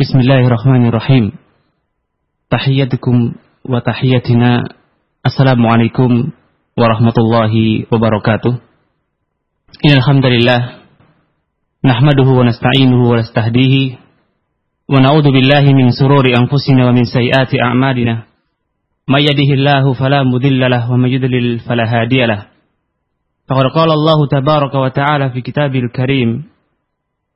Bismillahirrahmanirrahim. Tahiyyatukum wa tahiyyatina. Assalamualaikum warahmatullahi wabarakatuh. Innal hamdalillah nahmaduhu wa nasta'inuhu wa nastahdihi wa na'udzu billahi min sururi anfusina wa min sayyiati a'malina. May yahdihillahu fala mudilla lahu wa may yudlil. Faqad qala Allah tabaraka wa ta'ala fi kitabil karim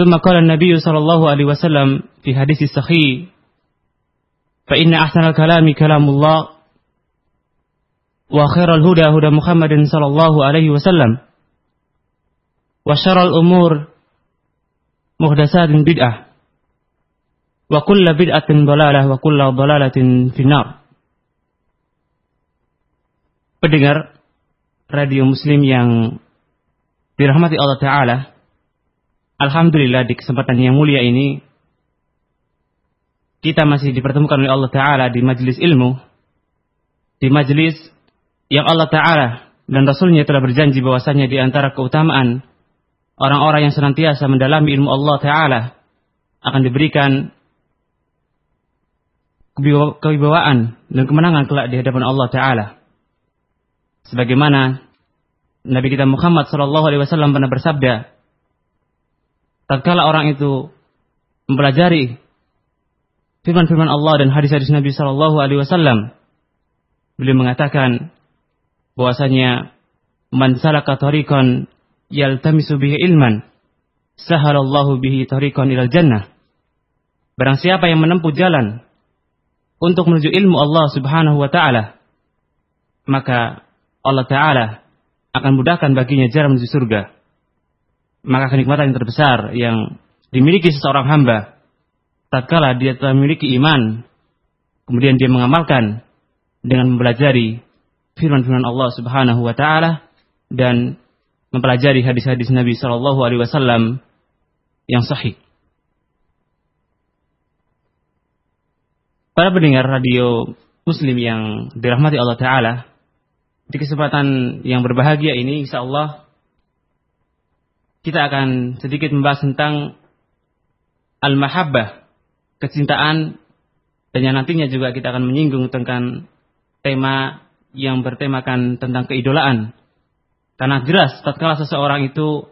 ثم قال النبي صلى الله عليه وسلم في حديث الصحيح فإن أحسن الكلام كلام الله وخير الهدى هدى محمد صلى الله عليه وسلم وشر الأمور محدثات بدعة وكل بدعة ضلالة وكل ضلالة في النار Pendengar radio muslim yang dirahmati Allah Ta'ala Alhamdulillah di kesempatan yang mulia ini kita masih dipertemukan oleh Allah Ta'ala di majelis ilmu, di majelis yang Allah Ta'ala dan Rasulnya telah berjanji bahwasanya di antara keutamaan orang-orang yang senantiasa mendalami ilmu Allah Ta'ala akan diberikan kewibawaan dan kemenangan kelak di hadapan Allah Ta'ala. Sebagaimana Nabi kita Muhammad Sallallahu Alaihi Wasallam pernah bersabda, tatkala orang itu mempelajari firman-firman Allah dan hadis-hadis Nabi Shallallahu Alaihi Wasallam, beliau mengatakan bahwasanya man salaka tariqan yaltamisu bihi ilman sahalallahu bihi tariqan ilal jannah. Barang siapa yang menempuh jalan untuk menuju ilmu Allah Subhanahu wa taala, maka Allah taala akan mudahkan baginya jalan menuju surga maka kenikmatan yang terbesar yang dimiliki seseorang hamba tatkala dia telah memiliki iman kemudian dia mengamalkan dengan mempelajari firman-firman Allah Subhanahu wa taala dan mempelajari hadis-hadis Nabi sallallahu alaihi wasallam yang sahih. Para pendengar radio Muslim yang dirahmati Allah taala, di kesempatan yang berbahagia ini insyaallah kita akan sedikit membahas tentang al-mahabbah, kecintaan, dan yang nantinya juga kita akan menyinggung tentang tema yang bertemakan tentang keidolaan. Karena jelas tatkala seseorang itu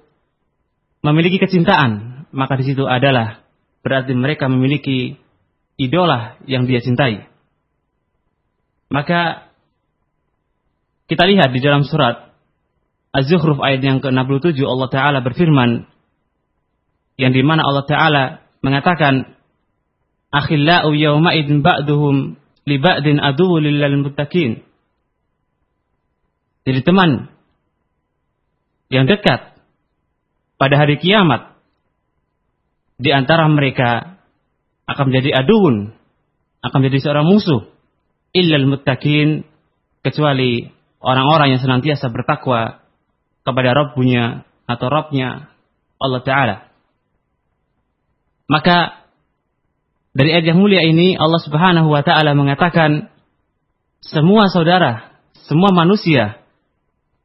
memiliki kecintaan, maka di situ adalah berarti mereka memiliki idola yang dia cintai. Maka kita lihat di dalam surat Az-Zukhruf ayat yang ke-67 Allah Ta'ala berfirman yang di mana Allah Ta'ala mengatakan akhillau yawma'idin ba'duhum li ba'din aduwu lillal muttaqin. Jadi teman yang dekat pada hari kiamat di antara mereka akan menjadi aduun akan menjadi seorang musuh illal muttaqin kecuali orang-orang yang senantiasa bertakwa kepada Rabbunya atau Rabbnya Allah Ta'ala. Maka dari ayat yang mulia ini Allah Subhanahu wa taala mengatakan semua saudara, semua manusia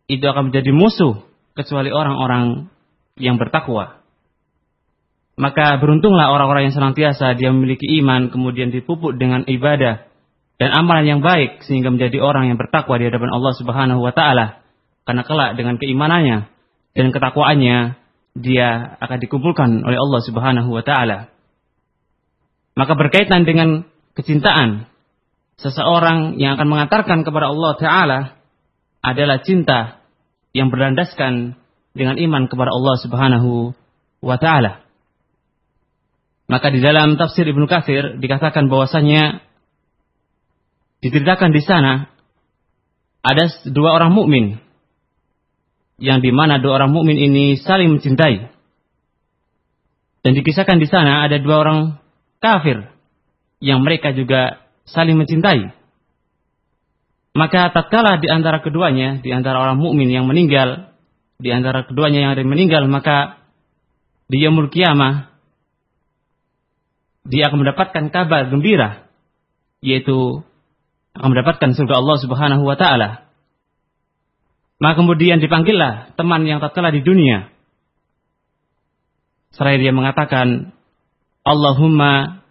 itu akan menjadi musuh kecuali orang-orang yang bertakwa. Maka beruntunglah orang-orang yang senantiasa dia memiliki iman kemudian dipupuk dengan ibadah dan amalan yang baik sehingga menjadi orang yang bertakwa di hadapan Allah Subhanahu wa taala. Karena kelak dengan keimanannya dan ketakwaannya dia akan dikumpulkan oleh Allah Subhanahu wa taala. Maka berkaitan dengan kecintaan seseorang yang akan mengantarkan kepada Allah taala adalah cinta yang berlandaskan dengan iman kepada Allah Subhanahu wa taala. Maka di dalam tafsir Ibnu Katsir dikatakan bahwasanya diceritakan di sana ada dua orang mukmin yang di mana dua orang mukmin ini saling mencintai. Dan dikisahkan di sana ada dua orang kafir yang mereka juga saling mencintai. Maka tatkala di antara keduanya, di antara orang mukmin yang meninggal, di antara keduanya yang ada yang meninggal, maka di yaumul kiamah dia akan mendapatkan kabar gembira yaitu akan mendapatkan surga Allah Subhanahu wa taala. Maka kemudian dipanggillah teman yang tatkala di dunia. Seraya dia mengatakan, Allahumma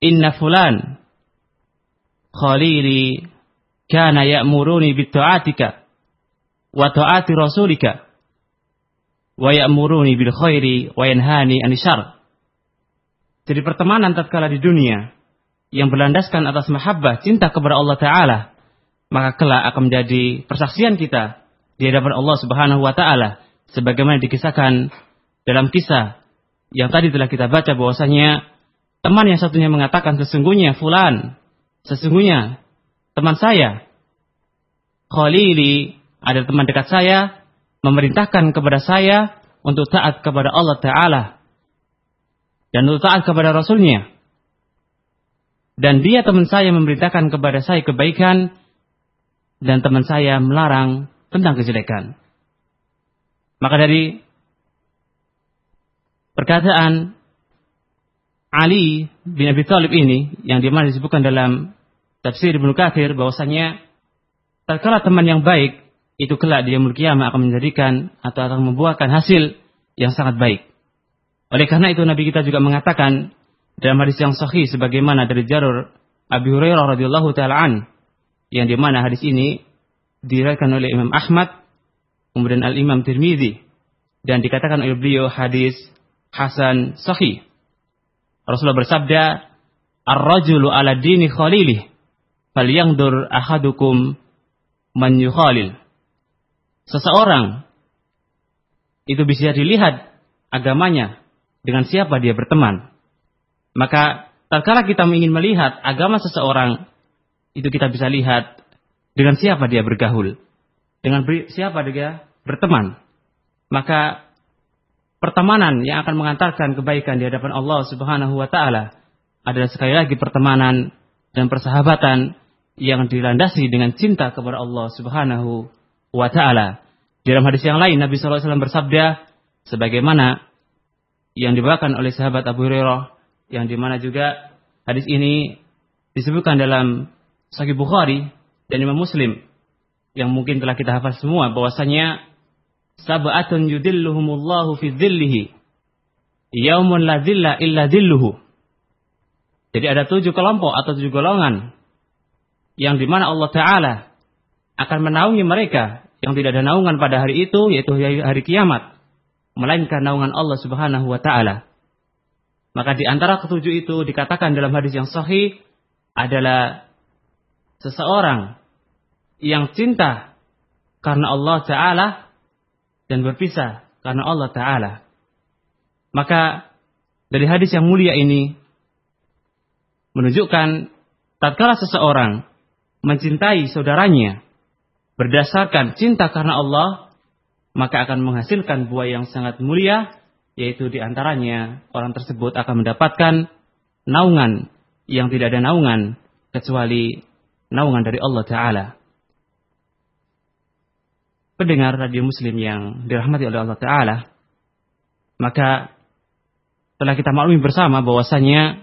inna fulan khalili kana ya'muruni bitta'atika wa ta'ati rasulika wa ya'muruni bil khairi wa yanhani anisyar. Jadi pertemanan tatkala di dunia yang berlandaskan atas mahabbah, cinta kepada Allah Ta'ala, maka kelak akan menjadi persaksian kita di hadapan Allah Subhanahu wa Ta'ala, sebagaimana dikisahkan dalam kisah yang tadi telah kita baca bahwasanya teman yang satunya mengatakan sesungguhnya fulan, sesungguhnya teman saya, Khalili, ada teman dekat saya, memerintahkan kepada saya untuk taat kepada Allah Ta'ala dan untuk taat kepada Rasulnya. Dan dia teman saya memerintahkan kepada saya kebaikan dan teman saya melarang tentang kejelekan. Maka dari perkataan Ali bin Abi Thalib ini yang di mana disebutkan dalam tafsir Ibnu Katsir bahwasanya tatkala teman yang baik itu kelak dia kiamat akan menjadikan atau akan membuahkan hasil yang sangat baik. Oleh karena itu Nabi kita juga mengatakan dalam hadis yang sahih sebagaimana dari Jarur Abi Hurairah radhiyallahu taala an yang di mana hadis ini diriwayatkan oleh Imam Ahmad kemudian Al Imam Tirmizi dan dikatakan oleh beliau hadis hasan sahih. Rasulullah bersabda, "Ar-rajulu ala dini khalilih, falyangdur ahadukum man yukhalil." Seseorang itu bisa dilihat agamanya dengan siapa dia berteman. Maka tatkala kita ingin melihat agama seseorang, itu kita bisa lihat dengan siapa dia bergaul, dengan siapa dia berteman. Maka pertemanan yang akan mengantarkan kebaikan di hadapan Allah Subhanahu wa taala adalah sekali lagi pertemanan dan persahabatan yang dilandasi dengan cinta kepada Allah Subhanahu wa taala. Dalam hadis yang lain Nabi wasallam bersabda sebagaimana yang dibawakan oleh sahabat Abu Hurairah yang di mana juga hadis ini disebutkan dalam Sahih Bukhari dan Imam Muslim yang mungkin telah kita hafal semua bahwasanya sab'atun yudilluhumullahu fi dhillihi yaumun la dhilla illa dhilluhu jadi ada tujuh kelompok atau tujuh golongan yang di mana Allah Ta'ala akan menaungi mereka yang tidak ada naungan pada hari itu yaitu hari kiamat melainkan naungan Allah Subhanahu wa taala. Maka di antara ketujuh itu dikatakan dalam hadis yang sahih adalah seseorang yang cinta karena Allah taala dan berpisah karena Allah taala. Maka dari hadis yang mulia ini menunjukkan tatkala seseorang mencintai saudaranya berdasarkan cinta karena Allah maka akan menghasilkan buah yang sangat mulia, yaitu di antaranya orang tersebut akan mendapatkan naungan yang tidak ada naungan kecuali naungan dari Allah Ta'ala. Pendengar radio muslim yang dirahmati oleh Allah Ta'ala, maka telah kita maklumi bersama bahwasanya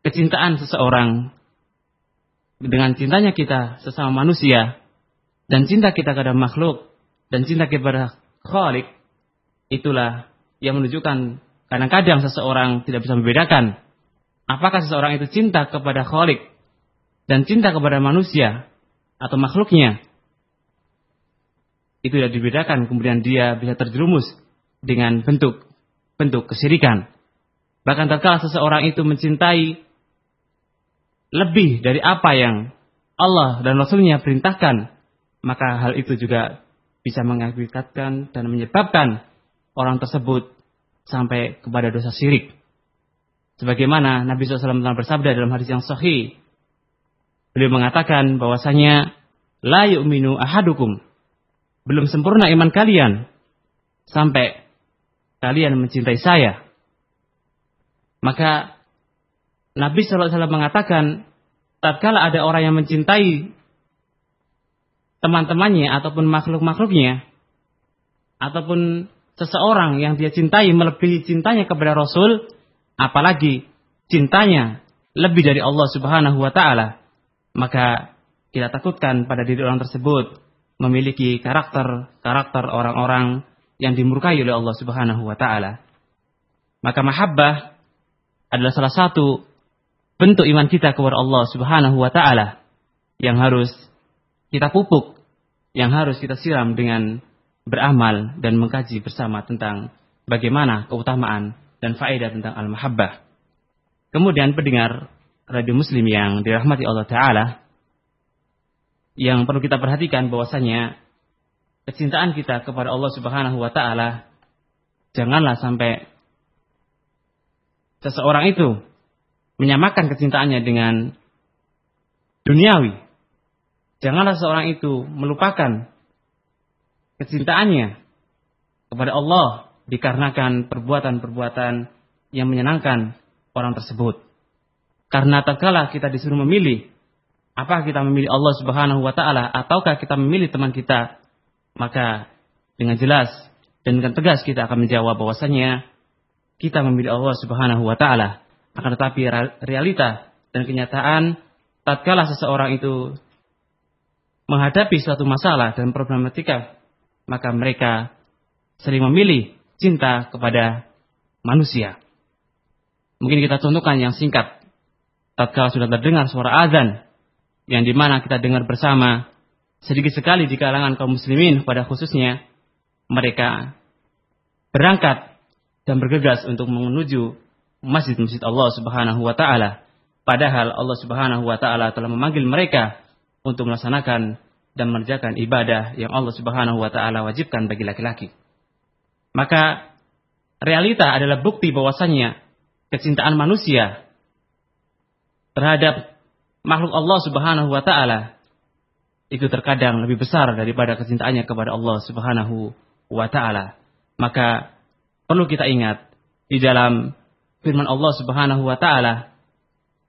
kecintaan seseorang dengan cintanya kita sesama manusia dan cinta kita kepada makhluk dan cinta kepada Khalik itulah yang menunjukkan kadang-kadang seseorang tidak bisa membedakan apakah seseorang itu cinta kepada Khalik dan cinta kepada manusia atau makhluknya itu tidak dibedakan kemudian dia bisa terjerumus dengan bentuk bentuk kesyirikan bahkan tatkala seseorang itu mencintai lebih dari apa yang Allah dan Rasulnya perintahkan maka hal itu juga bisa mengakibatkan dan menyebabkan orang tersebut sampai kepada dosa syirik. Sebagaimana Nabi SAW telah bersabda dalam hadis yang sahih, beliau mengatakan bahwasanya la yu'minu ahadukum. Belum sempurna iman kalian sampai kalian mencintai saya. Maka Nabi SAW mengatakan, tatkala ada orang yang mencintai teman-temannya ataupun makhluk-makhluknya ataupun seseorang yang dia cintai melebihi cintanya kepada Rasul, apalagi cintanya lebih dari Allah Subhanahu wa taala, maka kita takutkan pada diri orang tersebut memiliki karakter-karakter orang-orang yang dimurkai oleh Allah Subhanahu wa taala. Maka mahabbah adalah salah satu bentuk iman kita kepada Allah Subhanahu wa taala yang harus kita pupuk, yang harus kita siram dengan beramal dan mengkaji bersama tentang bagaimana keutamaan dan faedah tentang al-mahabbah. Kemudian pendengar radio muslim yang dirahmati Allah Ta'ala, yang perlu kita perhatikan bahwasanya kecintaan kita kepada Allah Subhanahu wa taala janganlah sampai seseorang itu menyamakan kecintaannya dengan duniawi. Janganlah seseorang itu melupakan kecintaannya kepada Allah dikarenakan perbuatan-perbuatan yang menyenangkan orang tersebut. Karena tatkala kita disuruh memilih, apakah kita memilih Allah Subhanahu wa taala ataukah kita memilih teman kita, maka dengan jelas dan dengan tegas kita akan menjawab bahwasanya kita memilih Allah Subhanahu wa taala. Akan tetapi realita dan kenyataan tatkala seseorang itu menghadapi suatu masalah dan problematika maka mereka sering memilih cinta kepada manusia. Mungkin kita contohkan yang singkat. Tatkala sudah terdengar suara azan, yang di mana kita dengar bersama, sedikit sekali di kalangan kaum muslimin pada khususnya, mereka berangkat dan bergegas untuk menuju masjid-masjid Allah Subhanahu wa taala. Padahal Allah Subhanahu wa taala telah memanggil mereka untuk melaksanakan dan mengerjakan ibadah yang Allah Subhanahu wa taala wajibkan bagi laki-laki. Maka realita adalah bukti bahwasannya kecintaan manusia terhadap makhluk Allah Subhanahu wa taala itu terkadang lebih besar daripada kecintaannya kepada Allah Subhanahu wa taala. Maka perlu kita ingat di dalam firman Allah Subhanahu wa taala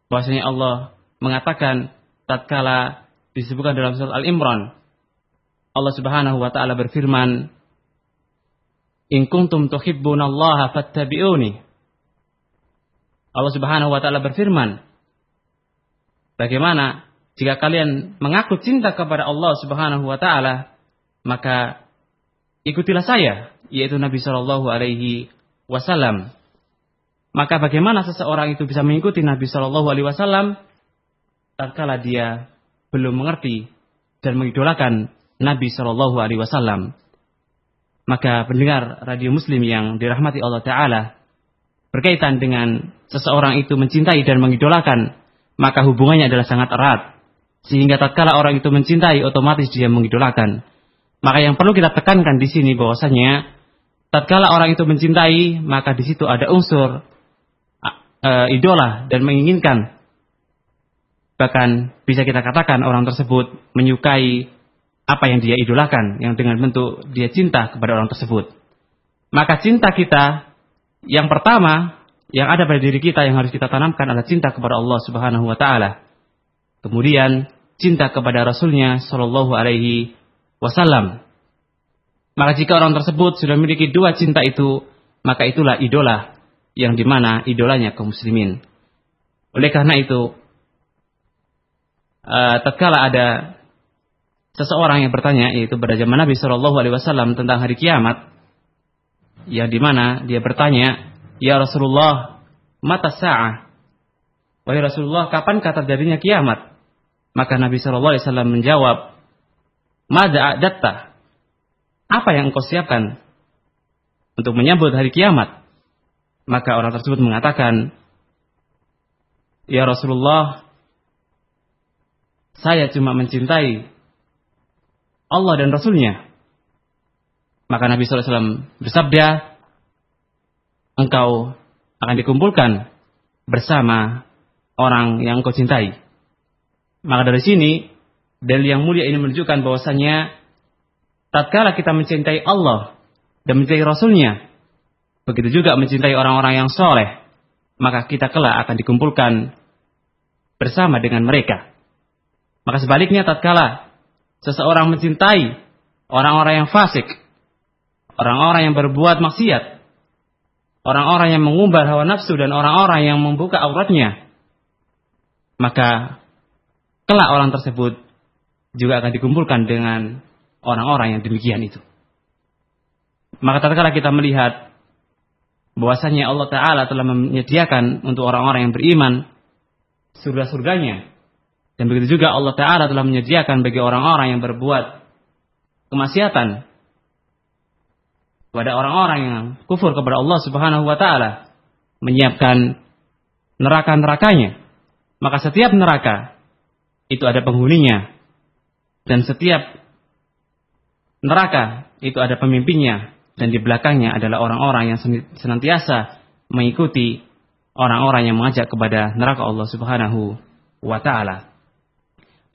bahwasanya Allah mengatakan tatkala disebutkan dalam surat Al-Imran. Allah Subhanahu wa taala berfirman, "In kuntum tuhibbunallaha fattabi'uni." Allah Subhanahu wa taala berfirman, bagaimana jika kalian mengaku cinta kepada Allah Subhanahu wa taala, maka ikutilah saya, yaitu Nabi Shallallahu alaihi wasallam. Maka bagaimana seseorang itu bisa mengikuti Nabi Shallallahu alaihi wasallam tatkala dia belum mengerti dan mengidolakan Nabi Shallallahu Alaihi Wasallam, maka pendengar radio Muslim yang dirahmati Allah Taala berkaitan dengan seseorang itu mencintai dan mengidolakan, maka hubungannya adalah sangat erat. Sehingga tatkala orang itu mencintai, otomatis dia mengidolakan. Maka yang perlu kita tekankan di sini bahwasanya tatkala orang itu mencintai, maka di situ ada unsur uh, idola dan menginginkan Bahkan bisa kita katakan orang tersebut menyukai apa yang dia idolakan, yang dengan bentuk dia cinta kepada orang tersebut. Maka cinta kita yang pertama yang ada pada diri kita yang harus kita tanamkan adalah cinta kepada Allah Subhanahu wa taala. Kemudian cinta kepada Rasulnya Shallallahu alaihi wasallam. Maka jika orang tersebut sudah memiliki dua cinta itu, maka itulah idola yang di mana idolanya kaum muslimin. Oleh karena itu, uh, tatkala ada seseorang yang bertanya yaitu pada zaman Nabi Shallallahu Alaihi Wasallam tentang hari kiamat, yang di mana dia bertanya, ya Rasulullah, mata sa'ah, wahai Rasulullah, kapan kata terjadinya kiamat? Maka Nabi Shallallahu Alaihi Wasallam menjawab, Mada adatta, apa yang engkau siapkan untuk menyambut hari kiamat? Maka orang tersebut mengatakan, Ya Rasulullah, saya cuma mencintai Allah dan Rasulnya. Maka Nabi SAW bersabda, engkau akan dikumpulkan bersama orang yang engkau cintai. Maka dari sini, dalil yang mulia ini menunjukkan bahwasanya tatkala kita mencintai Allah dan mencintai Rasulnya, begitu juga mencintai orang-orang yang soleh, maka kita kelak akan dikumpulkan bersama dengan mereka. Maka sebaliknya tatkala seseorang mencintai orang-orang yang fasik, orang-orang yang berbuat maksiat, orang-orang yang mengumbar hawa nafsu dan orang-orang yang membuka auratnya, maka kelak orang tersebut juga akan dikumpulkan dengan orang-orang yang demikian itu. Maka tatkala kita melihat bahwasanya Allah Ta'ala telah menyediakan untuk orang-orang yang beriman surga-surganya. Dan begitu juga Allah Ta'ala telah menyediakan bagi orang-orang yang berbuat kemaksiatan kepada orang-orang yang kufur kepada Allah Subhanahu wa taala menyiapkan neraka-nerakanya. Maka setiap neraka itu ada penghuninya dan setiap neraka itu ada pemimpinnya dan di belakangnya adalah orang-orang yang senantiasa mengikuti orang-orang yang mengajak kepada neraka Allah Subhanahu wa taala.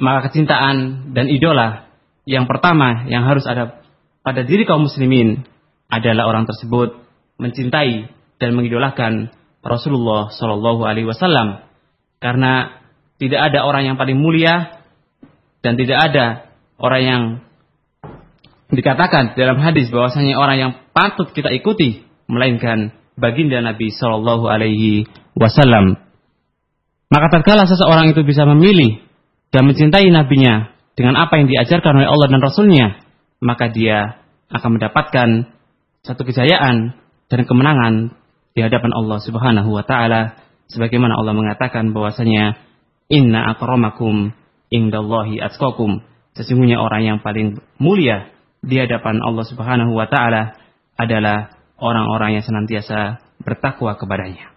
Maka kecintaan dan idola yang pertama yang harus ada pada diri kaum muslimin adalah orang tersebut mencintai dan mengidolakan Rasulullah Shallallahu alaihi wasallam karena tidak ada orang yang paling mulia dan tidak ada orang yang dikatakan dalam hadis bahwasanya orang yang patut kita ikuti melainkan baginda Nabi Shallallahu Alaihi Wasallam. Maka tatkala seseorang itu bisa memilih dan mencintai nabinya dengan apa yang diajarkan oleh Allah dan Rasulnya, maka dia akan mendapatkan satu kejayaan dan kemenangan di hadapan Allah Subhanahu wa taala sebagaimana Allah mengatakan bahwasanya inna akramakum indallahi atqakum sesungguhnya orang yang paling mulia di hadapan Allah Subhanahu wa taala adalah orang-orang yang senantiasa bertakwa kepadanya.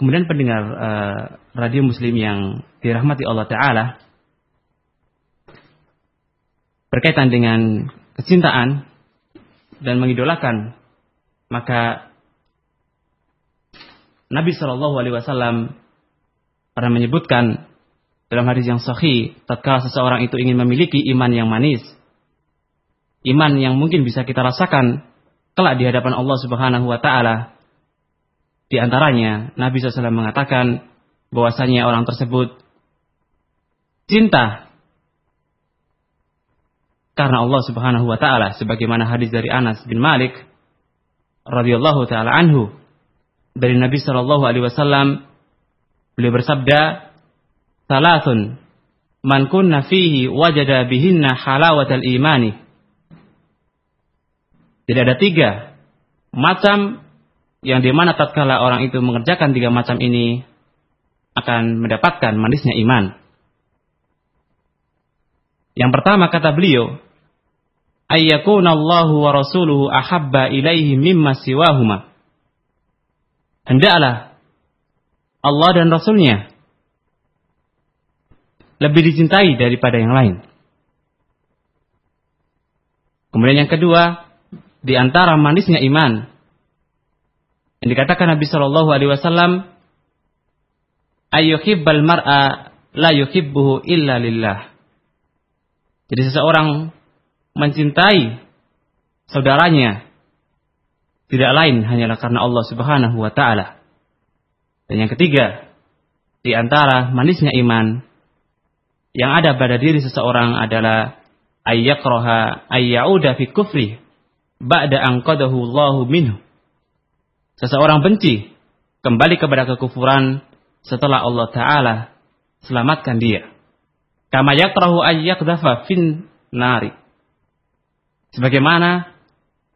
Kemudian pendengar uh, radio muslim yang dirahmati Allah taala berkaitan dengan kecintaan dan mengidolakan maka Nabi Shallallahu alaihi wasallam pernah menyebutkan dalam hadis yang sahih tatkala seseorang itu ingin memiliki iman yang manis iman yang mungkin bisa kita rasakan kelak di hadapan Allah Subhanahu wa taala. Di antaranya Nabi SAW mengatakan bahwasanya orang tersebut cinta karena Allah Subhanahu wa taala sebagaimana hadis dari Anas bin Malik radhiyallahu taala anhu dari Nabi sallallahu alaihi wasallam beliau bersabda salatun man kunna fihi wajada bihinna halawatal imani tidak ada tiga macam yang di mana tatkala orang itu mengerjakan tiga macam ini akan mendapatkan manisnya iman. Yang pertama kata beliau, ayyakuna Allahu wa rasuluhu ahabba ilaihi mimma siwahuma. Hendaklah Allah dan Rasulnya lebih dicintai daripada yang lain. Kemudian yang kedua, di antara manisnya iman. Yang dikatakan Nabi Shallallahu Alaihi Wasallam, ayyuhibbal mar'a la yuhibbuhu illa lillah. Jadi seseorang mencintai saudaranya tidak lain hanyalah karena Allah Subhanahu wa taala. Dan yang ketiga, di antara manisnya iman yang ada pada diri seseorang adalah ayyakraha ayyauda fi kufri ba'da angqadahu Allahu minhu. Seseorang benci kembali kepada kekufuran setelah Allah taala selamatkan dia. Kama yakrahu ayyakdafa fin nari. Sebagaimana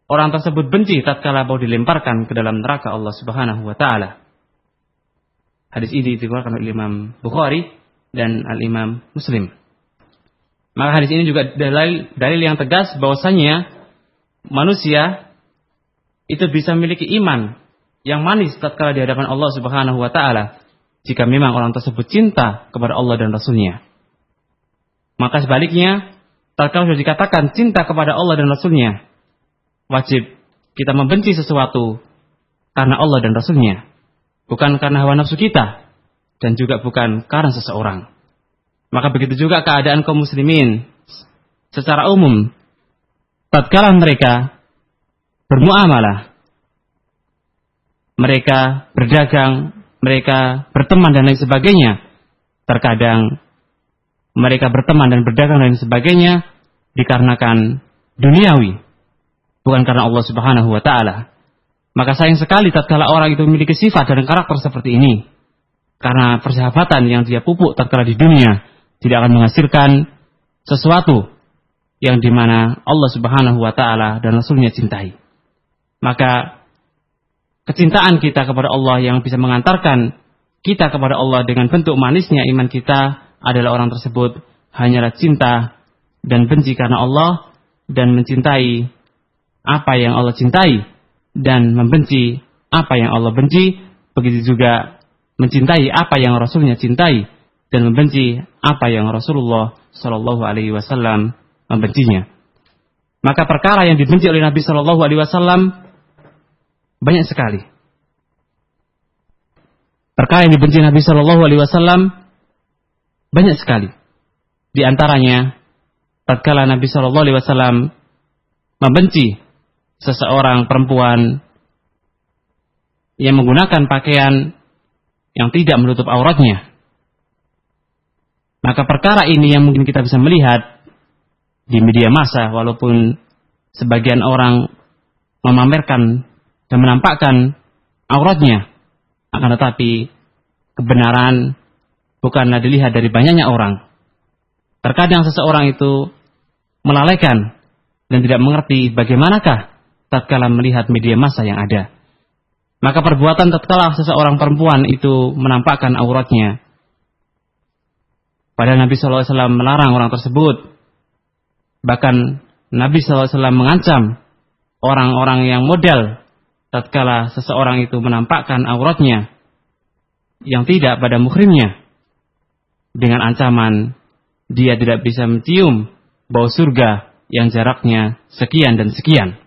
orang tersebut benci tatkala mau dilemparkan ke dalam neraka Allah Subhanahu wa taala. Hadis ini dikeluarkan oleh Imam Bukhari dan Al-Imam Muslim. Maka hadis ini juga dalil, dalil yang tegas bahwasanya manusia itu bisa memiliki iman yang manis tatkala di hadapan Allah Subhanahu wa taala jika memang orang tersebut cinta kepada Allah dan Rasulnya. Maka sebaliknya, tatkala sudah dikatakan cinta kepada Allah dan Rasulnya, wajib kita membenci sesuatu karena Allah dan Rasulnya. Bukan karena hawa nafsu kita, dan juga bukan karena seseorang. Maka begitu juga keadaan kaum muslimin secara umum tatkala mereka bermuamalah, mereka berdagang, mereka berteman dan lain sebagainya, terkadang mereka berteman dan berdagang dan sebagainya dikarenakan duniawi, bukan karena Allah Subhanahu wa taala. Maka sayang sekali tatkala orang itu memiliki sifat dan karakter seperti ini. Karena persahabatan yang dia pupuk tatkala di dunia tidak akan menghasilkan sesuatu yang di mana Allah Subhanahu wa taala dan Rasulnya cintai. Maka kecintaan kita kepada Allah yang bisa mengantarkan kita kepada Allah dengan bentuk manisnya iman kita adalah orang tersebut hanyalah cinta dan benci karena Allah dan mencintai apa yang Allah cintai dan membenci apa yang Allah benci, begitu juga mencintai apa yang Rasulnya cintai dan membenci apa yang Rasulullah Shallallahu Alaihi Wasallam membencinya. Maka perkara yang dibenci oleh Nabi Shallallahu Alaihi Wasallam banyak sekali. Perkara yang dibenci Nabi Shallallahu Alaihi Wasallam banyak sekali. Di antaranya, tatkala Nabi Shallallahu Alaihi Wasallam membenci seseorang perempuan yang menggunakan pakaian yang tidak menutup auratnya. Maka perkara ini yang mungkin kita bisa melihat di media massa walaupun sebagian orang memamerkan dan menampakkan auratnya akan tetapi kebenaran bukanlah dilihat dari banyaknya orang. Terkadang seseorang itu melalaikan dan tidak mengerti bagaimanakah tatkala melihat media massa yang ada. Maka perbuatan tatkala seseorang perempuan itu menampakkan auratnya. Padahal Nabi SAW melarang orang tersebut. Bahkan Nabi SAW mengancam orang-orang yang model tatkala seseorang itu menampakkan auratnya yang tidak pada muhrimnya dengan ancaman dia tidak bisa mencium bau surga yang jaraknya sekian dan sekian.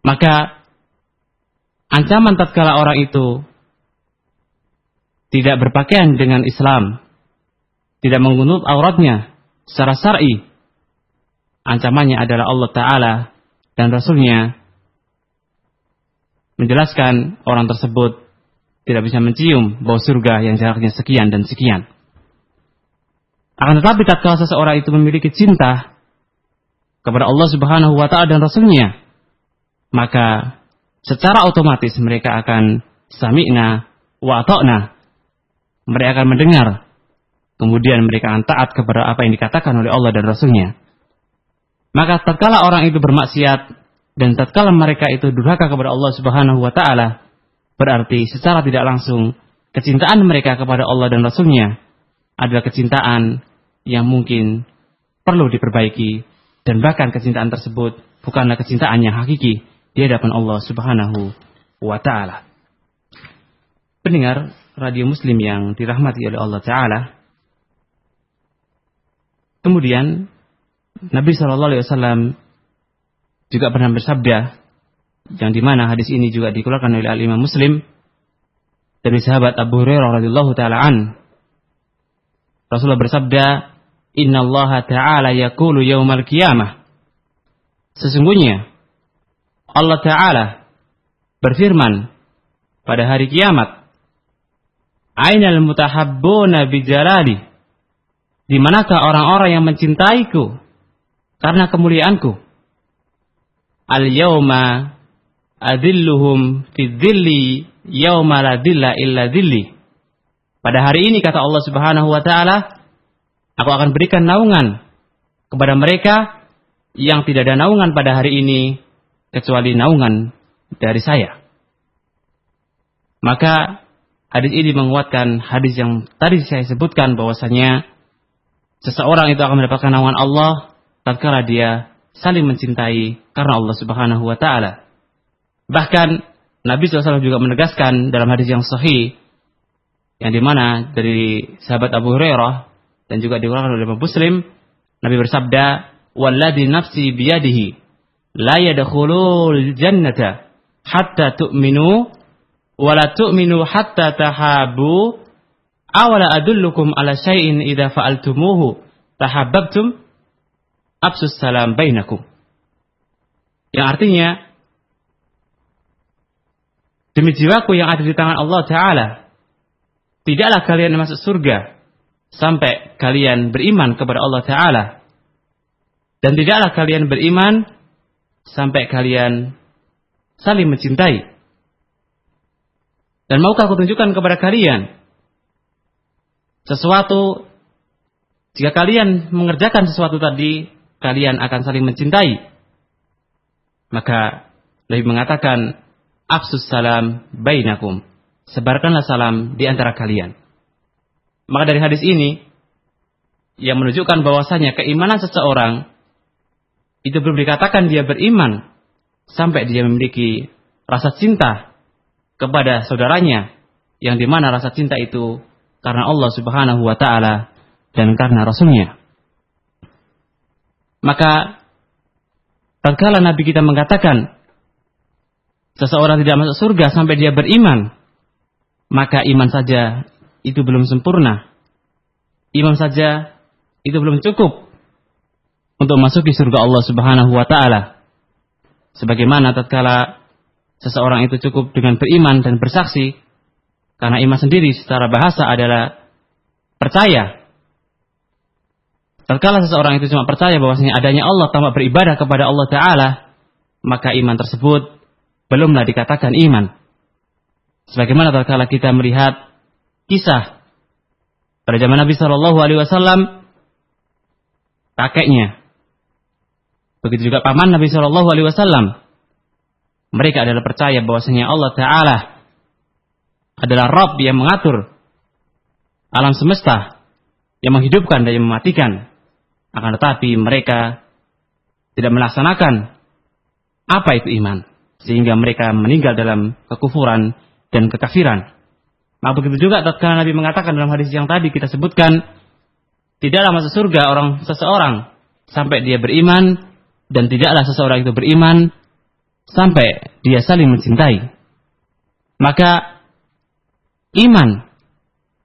Maka ancaman tatkala orang itu tidak berpakaian dengan Islam, tidak mengunut auratnya secara syar'i, ancamannya adalah Allah Ta'ala dan Rasulnya menjelaskan orang tersebut tidak bisa mencium bau surga yang jaraknya sekian dan sekian. Akan tetapi tatkala seseorang itu memiliki cinta kepada Allah Subhanahu wa taala dan Rasulnya, maka secara otomatis mereka akan sami'na wa ta'na. Mereka akan mendengar. Kemudian mereka akan taat kepada apa yang dikatakan oleh Allah dan Rasulnya. Maka tatkala orang itu bermaksiat dan tatkala mereka itu durhaka kepada Allah Subhanahu wa taala, berarti secara tidak langsung kecintaan mereka kepada Allah dan Rasulnya adalah kecintaan yang mungkin perlu diperbaiki dan bahkan kecintaan tersebut bukanlah kecintaan yang hakiki di hadapan Allah Subhanahu wa taala. Pendengar radio Muslim yang dirahmati oleh Allah taala. Kemudian Nabi Shallallahu alaihi wasallam juga pernah bersabda yang di mana hadis ini juga dikeluarkan oleh Al Imam Muslim dari sahabat Abu Hurairah radhiyallahu taala an. Rasulullah bersabda, "Inna Allah taala yaqulu yaumal qiyamah." Sesungguhnya Allah Ta'ala berfirman pada hari kiamat. Ainal mutahabbuna bijalali. Di manakah orang-orang yang mencintaiku karena kemuliaanku? Al yauma adilluhum fi dhilli yauma la dilla illa dhilli. Pada hari ini kata Allah Subhanahu wa taala, aku akan berikan naungan kepada mereka yang tidak ada naungan pada hari ini kecuali naungan dari saya. Maka hadis ini menguatkan hadis yang tadi saya sebutkan bahwasanya seseorang itu akan mendapatkan naungan Allah tatkala dia saling mencintai karena Allah Subhanahu wa taala. Bahkan Nabi SAW juga menegaskan dalam hadis yang sahih yang di mana dari sahabat Abu Hurairah dan juga dikeluarkan oleh Muslim Nabi bersabda walladhi nafsi biyadihi la yadkhulul jannata hatta tu'minu wa la tu'minu hatta tahabu awala adullukum ala syai'in idza fa'altumuhu tahabbabtum absus salam bainakum. Yang artinya demi jiwaku yang ada di tangan Allah taala tidaklah kalian masuk surga sampai kalian beriman kepada Allah Ta'ala. Dan tidaklah kalian beriman sampai kalian saling mencintai. Dan maukah aku tunjukkan kepada kalian sesuatu jika kalian mengerjakan sesuatu tadi, kalian akan saling mencintai. Maka lebih mengatakan afsus salam bainakum. Sebarkanlah salam di antara kalian. Maka dari hadis ini yang menunjukkan bahwasanya keimanan seseorang itu belum dikatakan dia beriman sampai dia memiliki rasa cinta kepada saudaranya yang di mana rasa cinta itu karena Allah Subhanahu wa taala dan karena Rasulnya. Maka tatkala Nabi kita mengatakan seseorang tidak masuk surga sampai dia beriman, maka iman saja itu belum sempurna. Iman saja itu belum cukup untuk masuk di surga Allah Subhanahu wa taala. Sebagaimana tatkala seseorang itu cukup dengan beriman dan bersaksi karena iman sendiri secara bahasa adalah percaya Tatkala seseorang itu cuma percaya bahwasanya adanya Allah tanpa beribadah kepada Allah Ta'ala, maka iman tersebut belumlah dikatakan iman. Sebagaimana tatkala kita melihat kisah pada zaman Nabi Shallallahu Alaihi Wasallam, kakeknya, begitu juga paman Nabi Shallallahu Alaihi Wasallam, mereka adalah percaya bahwasanya Allah Taala adalah Rob yang mengatur alam semesta, yang menghidupkan dan yang mematikan. Akan tetapi mereka tidak melaksanakan apa itu iman. Sehingga mereka meninggal dalam kekufuran dan kekafiran. Maka begitu juga tatkala Nabi mengatakan dalam hadis yang tadi kita sebutkan, tidaklah masuk surga orang seseorang sampai dia beriman dan tidaklah seseorang itu beriman sampai dia saling mencintai. Maka iman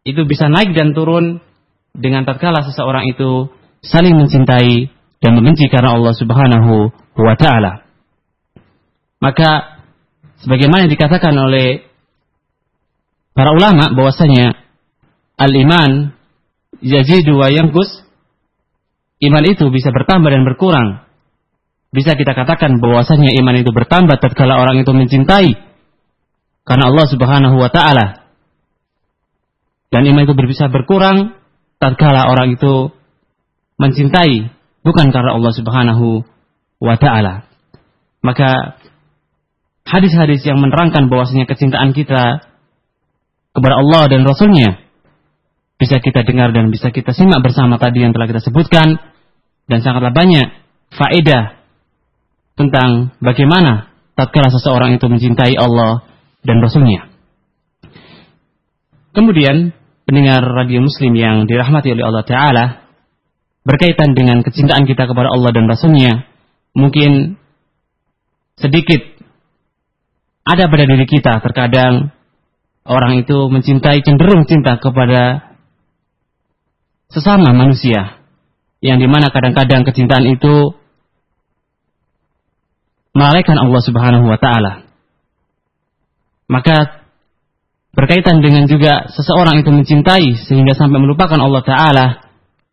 itu bisa naik dan turun dengan tatkala seseorang itu saling mencintai dan membenci karena Allah Subhanahu wa taala. Maka sebagaimana dikatakan oleh para ulama bahwasanya al-iman yazidu wa yanqus iman itu bisa bertambah dan berkurang. Bisa kita katakan bahwasanya iman itu bertambah tatkala orang itu mencintai karena Allah Subhanahu wa taala. Dan iman itu bisa berkurang tatkala orang itu mencintai bukan karena Allah Subhanahu wa taala. Maka hadis-hadis yang menerangkan bahwasanya kecintaan kita kepada Allah dan Rasulnya bisa kita dengar dan bisa kita simak bersama tadi yang telah kita sebutkan dan sangatlah banyak faedah tentang bagaimana tatkala seseorang itu mencintai Allah dan Rasulnya. Kemudian pendengar radio Muslim yang dirahmati oleh Allah Taala berkaitan dengan kecintaan kita kepada Allah dan Rasulnya, mungkin sedikit ada pada diri kita terkadang orang itu mencintai cenderung cinta kepada sesama manusia yang di mana kadang-kadang kecintaan itu melalaikan Allah Subhanahu wa taala. Maka berkaitan dengan juga seseorang itu mencintai sehingga sampai melupakan Allah taala,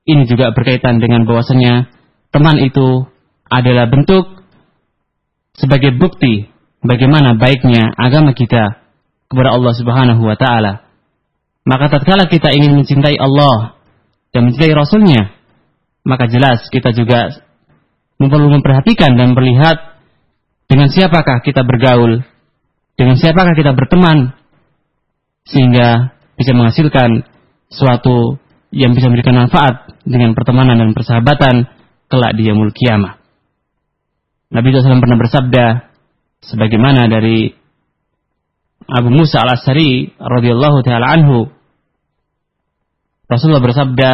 ini juga berkaitan dengan bahwasanya teman itu adalah bentuk sebagai bukti bagaimana baiknya agama kita kepada Allah Subhanahu wa taala. Maka tatkala kita ingin mencintai Allah dan mencintai Rasulnya, maka jelas kita juga perlu memperhatikan dan melihat dengan siapakah kita bergaul, dengan siapakah kita berteman, sehingga bisa menghasilkan suatu yang bisa memberikan manfaat dengan pertemanan dan persahabatan kelak di yaumul kiamah. Nabi SAW pernah bersabda sebagaimana dari Abu Musa al-Asari radhiyallahu taala anhu. Rasulullah bersabda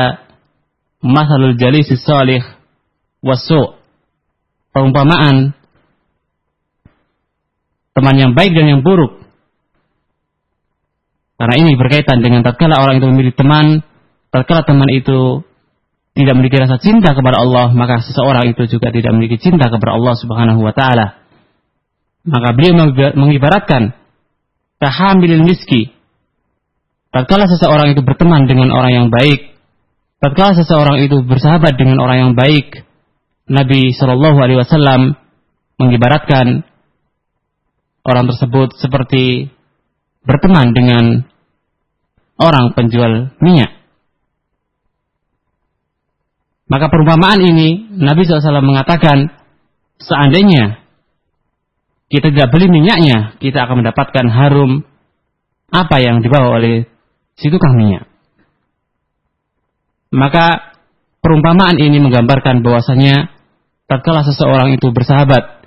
masalul jalisi salih wasu perumpamaan teman yang baik dan yang buruk. Karena ini berkaitan dengan tatkala orang itu memilih teman Tatkala teman itu tidak memiliki rasa cinta kepada Allah, maka seseorang itu juga tidak memiliki cinta kepada Allah Subhanahu wa taala. Maka beliau mengibaratkan tahamilil miski. Tatkala seseorang itu berteman dengan orang yang baik, tatkala seseorang itu bersahabat dengan orang yang baik, Nabi Shallallahu Alaihi Wasallam mengibaratkan orang tersebut seperti berteman dengan orang penjual minyak. Maka perumpamaan ini Nabi SAW mengatakan seandainya kita tidak beli minyaknya, kita akan mendapatkan harum apa yang dibawa oleh si tukang minyak. Maka perumpamaan ini menggambarkan bahwasanya tatkala seseorang itu bersahabat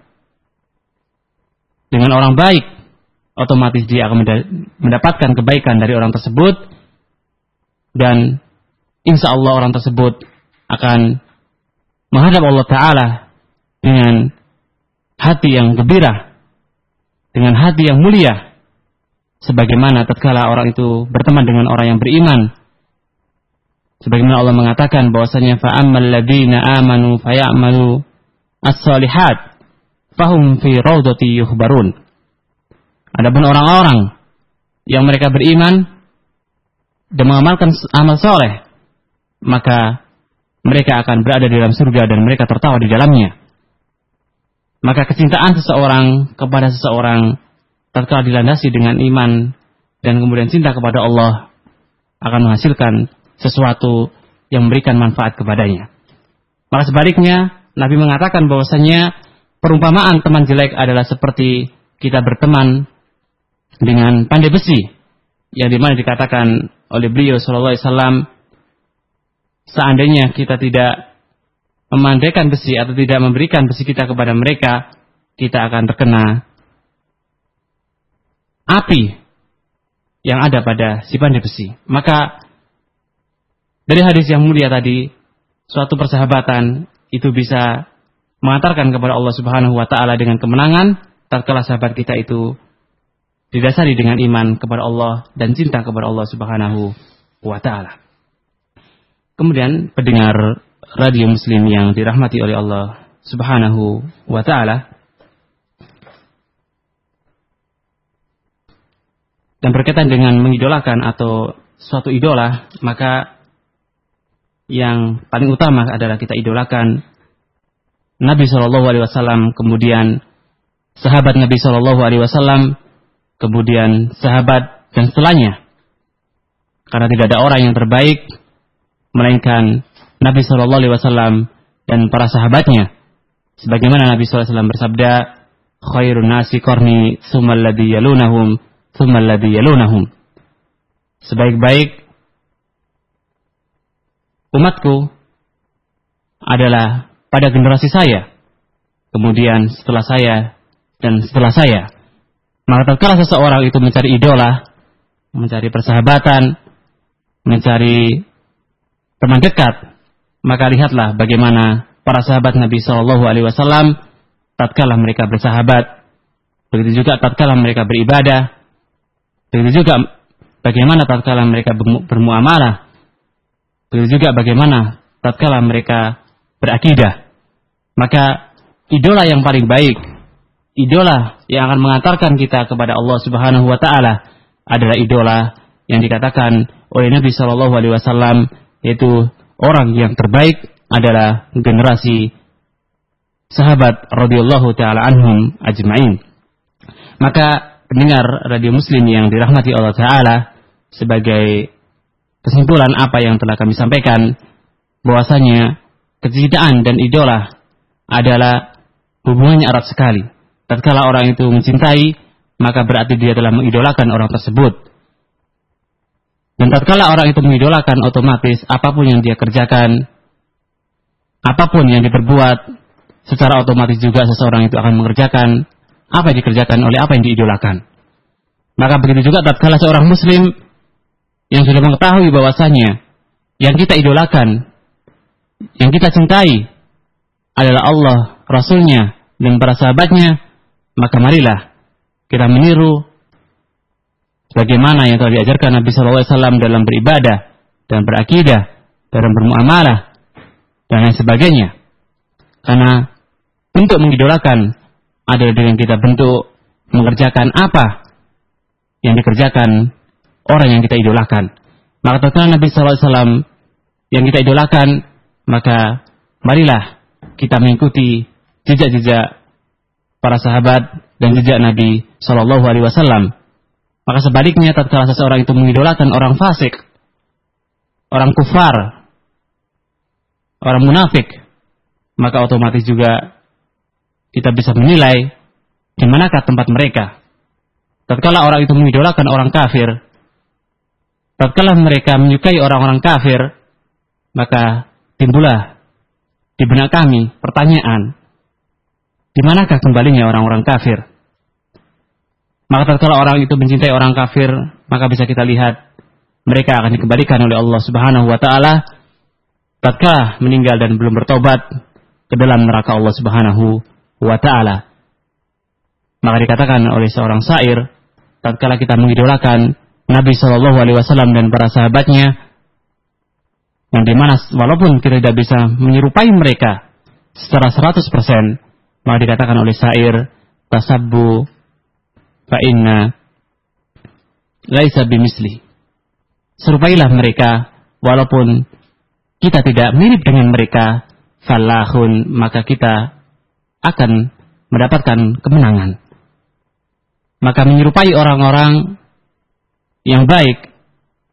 dengan orang baik, otomatis dia akan mendapatkan kebaikan dari orang tersebut dan insya Allah orang tersebut akan menghadap Allah Ta'ala dengan hati yang gembira, dengan hati yang mulia, sebagaimana tatkala orang itu berteman dengan orang yang beriman. Sebagaimana Allah mengatakan bahwasanya fa'ammal ladzina amanu fayamalu as-solihat fahum fi raudati yuhbarun. Adapun orang-orang yang mereka beriman dan mengamalkan amal soleh, maka mereka akan berada di dalam surga dan mereka tertawa di dalamnya. Maka kecintaan seseorang kepada seseorang tatkala dilandasi dengan iman dan kemudian cinta kepada Allah akan menghasilkan sesuatu yang memberikan manfaat kepadanya. Maka sebaliknya, Nabi mengatakan bahwasanya perumpamaan teman jelek adalah seperti kita berteman dengan pandai besi yang di mana dikatakan oleh beliau Shallallahu Alaihi Wasallam seandainya kita tidak memandaikan besi atau tidak memberikan besi kita kepada mereka, kita akan terkena api yang ada pada si pandai besi. Maka dari hadis yang mulia tadi, suatu persahabatan itu bisa mengantarkan kepada Allah Subhanahu wa taala dengan kemenangan tatkala sahabat kita itu didasari dengan iman kepada Allah dan cinta kepada Allah Subhanahu wa taala. Kemudian pendengar radio muslim yang dirahmati oleh Allah Subhanahu wa taala dan berkaitan dengan mengidolakan atau suatu idola, maka yang paling utama adalah kita idolakan Nabi Shallallahu Alaihi Wasallam, kemudian sahabat Nabi Shallallahu Alaihi Wasallam, kemudian sahabat dan setelahnya. Karena tidak ada orang yang terbaik melainkan Nabi Shallallahu Alaihi Wasallam dan para sahabatnya. Sebagaimana Nabi SAW bersabda, khairun nasi korni yalunahum yalunahum. Sebaik-baik umatku adalah pada generasi saya. Kemudian setelah saya dan setelah saya. Maka tatkala seseorang itu mencari idola, mencari persahabatan, mencari teman dekat, maka lihatlah bagaimana para sahabat Nabi Shallallahu Alaihi Wasallam tatkala mereka bersahabat, begitu juga tatkala mereka beribadah, begitu juga bagaimana tatkala mereka bermuamalah, begitu juga bagaimana tatkala mereka berakidah. Maka idola yang paling baik, idola yang akan mengantarkan kita kepada Allah Subhanahu wa taala adalah idola yang dikatakan oleh Nabi Shallallahu alaihi wasallam yaitu orang yang terbaik adalah generasi sahabat radhiyallahu taala anhum ajmain. Maka pendengar radio muslim yang dirahmati Allah taala sebagai kesimpulan apa yang telah kami sampaikan bahwasanya kecintaan dan idola adalah hubungannya erat sekali. Tatkala orang itu mencintai, maka berarti dia telah mengidolakan orang tersebut. Dan tatkala orang itu mengidolakan otomatis apa pun yang dia kerjakan, apa pun yang diperbuat, secara otomatis juga seseorang itu akan mengerjakan apa yang dikerjakan oleh apa yang diidolakan. Maka begitu juga tatkala seorang muslim yang sudah mengetahui bahwasanya yang kita idolakan, yang kita cintai adalah Allah, Rasulnya, dan para sahabatnya, maka marilah kita meniru Bagaimana yang telah diajarkan Nabi SAW dalam beribadah dan berakidah, dalam bermuamalah dan lain sebagainya. Karena bentuk mengidolakan adalah dengan kita bentuk mengerjakan apa yang dikerjakan orang yang kita idolakan. Maka tatkala Nabi SAW yang kita idolakan, maka marilah kita mengikuti jejak-jejak para sahabat dan jejak Nabi Shallallahu Alaihi Wasallam. Maka sebaliknya, tatkala seseorang itu mengidolakan orang fasik, orang kufar, orang munafik, maka otomatis juga kita bisa menilai di manakah tempat mereka. Tatkala orang itu mengidolakan orang kafir, tatkala mereka menyukai orang-orang kafir, maka timbullah di benak kami pertanyaan, di manakah kembalinya orang-orang kafir? Maka tatkala orang itu mencintai orang kafir, maka bisa kita lihat mereka akan dikembalikan oleh Allah Subhanahu wa taala tatkala meninggal dan belum bertobat ke dalam neraka Allah Subhanahu wa taala. Maka dikatakan oleh seorang syair, tatkala kita mengidolakan Nabi Shallallahu Alaihi Wasallam dan para sahabatnya, yang di mana walaupun kita tidak bisa menyerupai mereka secara 100%, maka dikatakan oleh syair, tasabbu fa inna laisa bimisli. Serupailah mereka walaupun kita tidak mirip dengan mereka, falahun maka kita akan mendapatkan kemenangan maka menyerupai orang-orang yang baik